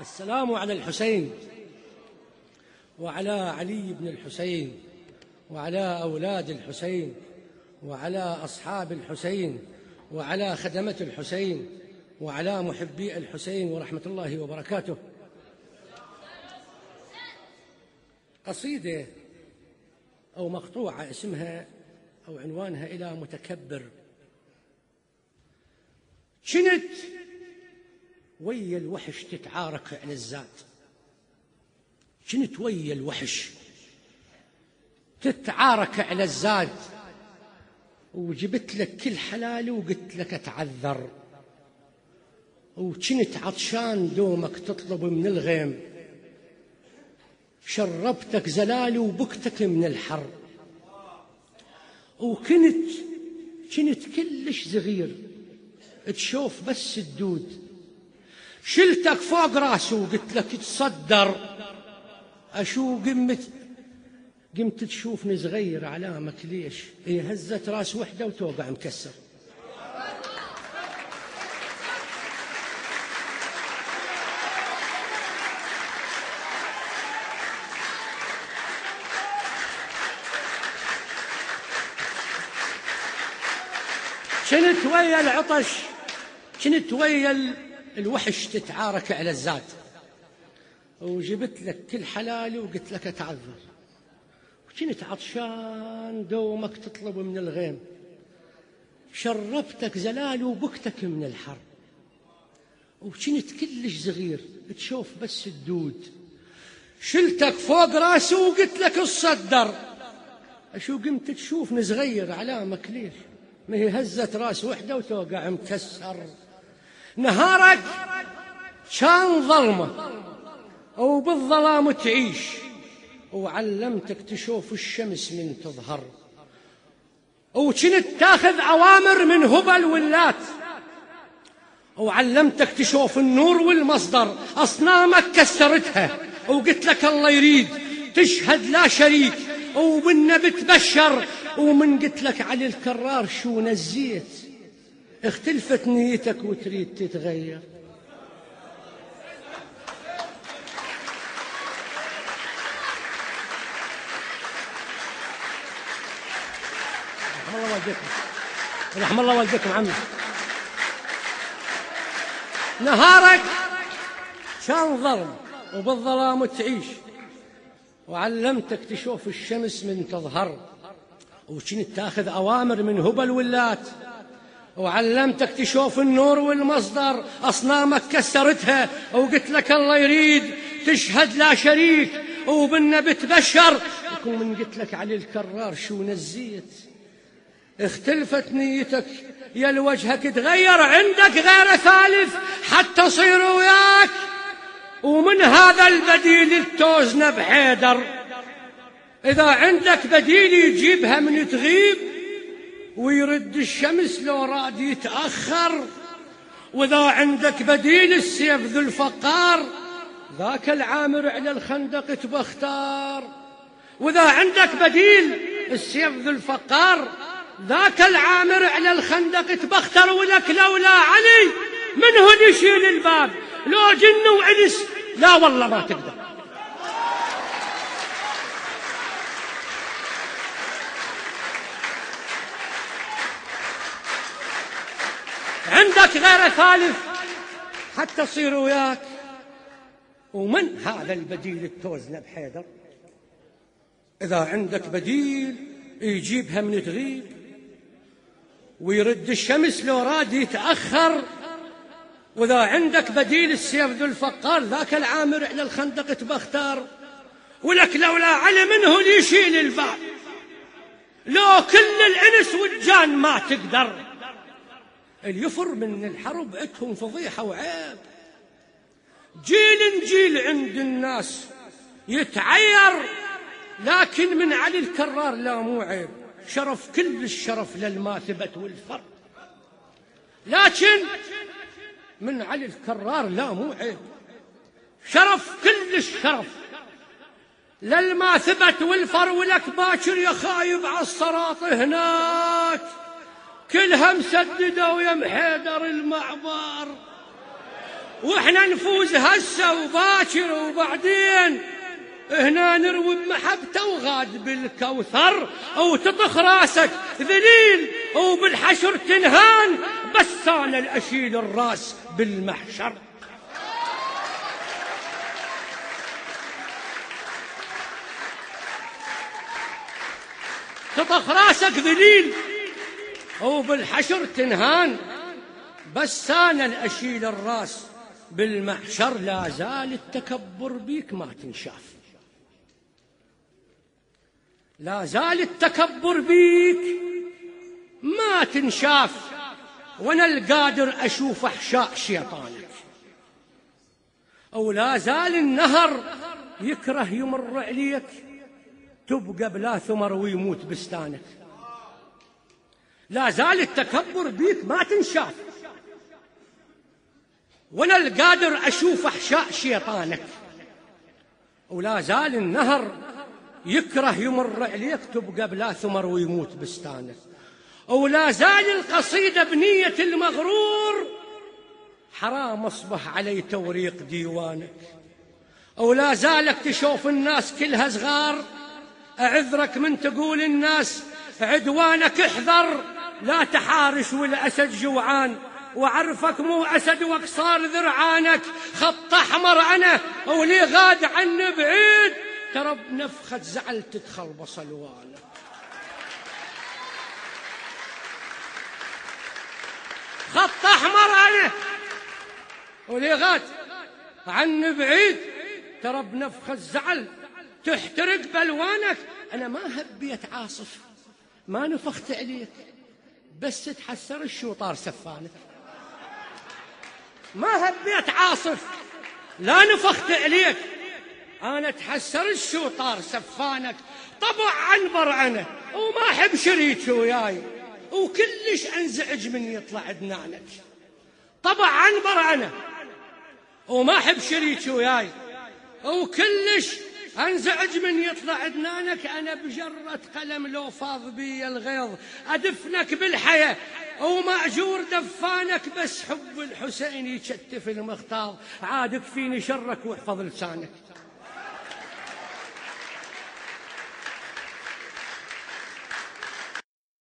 السلام على الحسين وعلى علي بن الحسين وعلى أولاد الحسين وعلى أصحاب الحسين وعلى خدمة الحسين وعلى محبي الحسين ورحمة الله وبركاته. قصيدة أو مقطوعة اسمها أو عنوانها إلى متكبر. شنت ويا الوحش تتعارك على الزاد شنت ويا الوحش؟ تتعارك على الزاد وجبت لك كل حلالي وقلت لك اتعذر وكنت عطشان دومك تطلب من الغيم؟ شربتك زلالي وبكتك من الحر. وكنت كنت كلش صغير تشوف بس الدود. شلتك فوق راسي وقلت لك تصدر. أشو قمت؟ قمت تشوفني صغير علامك ليش؟ هي هزت راس وحدة وتوقع مكسر. كنت ويا العطش كنت ويا الوحش تتعارك على الزاد وجبت لك كل حلالي وقلت لك أتعذر. وكنت عطشان دومك تطلب من الغيم؟ شربتك زلال وبكتك من الحر. وكنت كلش صغير؟ تشوف بس الدود. شلتك فوق راسي وقلت لك الصدر. أشو قمت تشوفني صغير؟ علامك ليش؟ ما هي هزت راس وحدة وتوقع مكسر. نهارك كان ظلمة. وبالظلام تعيش. وعلمتك تشوف الشمس من تظهر. وكنت تاخذ أوامر من هبل واللات وعلمتك تشوف النور والمصدر. أصنامك كسرتها. وقلت لك الله يريد. تشهد لا شريك. وبالنبي تبشر. ومن قلت لك علي الكرار شو نزيت. اختلفت نيتك وتريد تتغير. رحم الله والديكم رحم الله والديكم عمي. نهارك كان ظلم وبالظلام تعيش. وعلمتك تشوف الشمس من تظهر. وكنت تاخذ أوامر من هبل واللات وعلمتك تشوف النور والمصدر أصنامك كسرتها وقلت لك الله يريد تشهد لا شريك وبالنبي تبشر يكون من قلت لك علي الكرار شو نزيت؟ اختلفت نيتك يا لوجهك تغير عندك غير ثالث حتى صير وياك. ومن هذا البديل التوزن بحيدر. إذا عندك بديل يجيبها من تغيب ويرد الشمس لو راد يتأخر وإذا عندك بديل السيف ذو الفقار ذاك العامر على الخندق تبختار. وإذا عندك بديل السيف ذو الفقار ذاك العامر على الخندق تبختر. ولك لولا علي من هو يشيل الباب؟ لو جن وعلس لا والله ما تقدر. عندك غير ثالث حتى تصير وياك. ومن هذا البديل التوزن بحيدر إذا عندك بديل يجيبها من تغيب ويرد الشمس لو راد يتأخر. وإذا عندك بديل السيف ذو الفقار ذاك العامر على الخندق تبختار ولك لولا علم منه اللي يشيل الباب. لو كل الإنس والجان ما تقدر. اليفر من الحرب عندهم فضيحة وعيب. جيل جيل عند الناس يتعير لكن من علي الكرار لا مو عيب. شرف كل الشرف للماثبة والفر. لكن من علي الكرار لا مو عيب. شرف كل الشرف للماثبة والفر ولك باكر يا خايب على الصراط هناك. كلها مسددة ويا محيدر المعبر. وإحنا نفوز هسه وباكر وبعدين. هنا نروي بمحبته وغاد بالكوثر وتطخ راسك ذليل وبالحشر تنهان. بس أنا الأشيل الراس بالمحشر. تطخ راسك ذليل وبالحشر تنهان بس أنا الاشيل الراس بالمحشر لا زال التكبر بيك ما تنشاف. لا زال التكبر بيك ما تنشاف وأنا القادر أشوف احشاء شيطانك. أو لا زال النهر يكره يمر عليك تبقى بلا ثمر ويموت بستانك. لا زال التكبر بيك ما تنشاف. وأنا القادر أشوف أحشاء شيطانك. ولا زال النهر يكره يمر عليك تبقى بلا ثمر ويموت بستانك. ولا زال القصيدة بنية المغرور حرام أصبح علي توريق ديوانك. ولا زالك تشوف الناس كلها صغار أعذرك من تقول الناس عدوانك احذر. لا تحارش والأسد جوعان وعرفك مو أسد وقصار ذرعانك. خط أحمر أنا ولي غاد عني بعيد. ترى بنفخة زعل تدخل بصلوانك خط أحمر أنا ولي غاد عني بعيد. ترى بنفخة زعل تحترق بلوانك أنا ما هبيت عاصف ما نفخت عليك. بس تحسر الشوطار سفانك ما هبيت عاصف. لا نفخت عليك أنا تحسر الشوطار سفانك. طبع عن برعنة وما أحب شريك وياي. وكلش أنزعج من يطلع دنانك طبع عن برعنة وما أحب شريك وياي. وكلش أنزعج من يطلع دنانك أنا بجرة قلم لو فاض بي الغيظ. أدفنك بالحياة ومأجور دفانك بس حب الحسين يشتف المختار عادك فيني شرك واحفظ لسانك.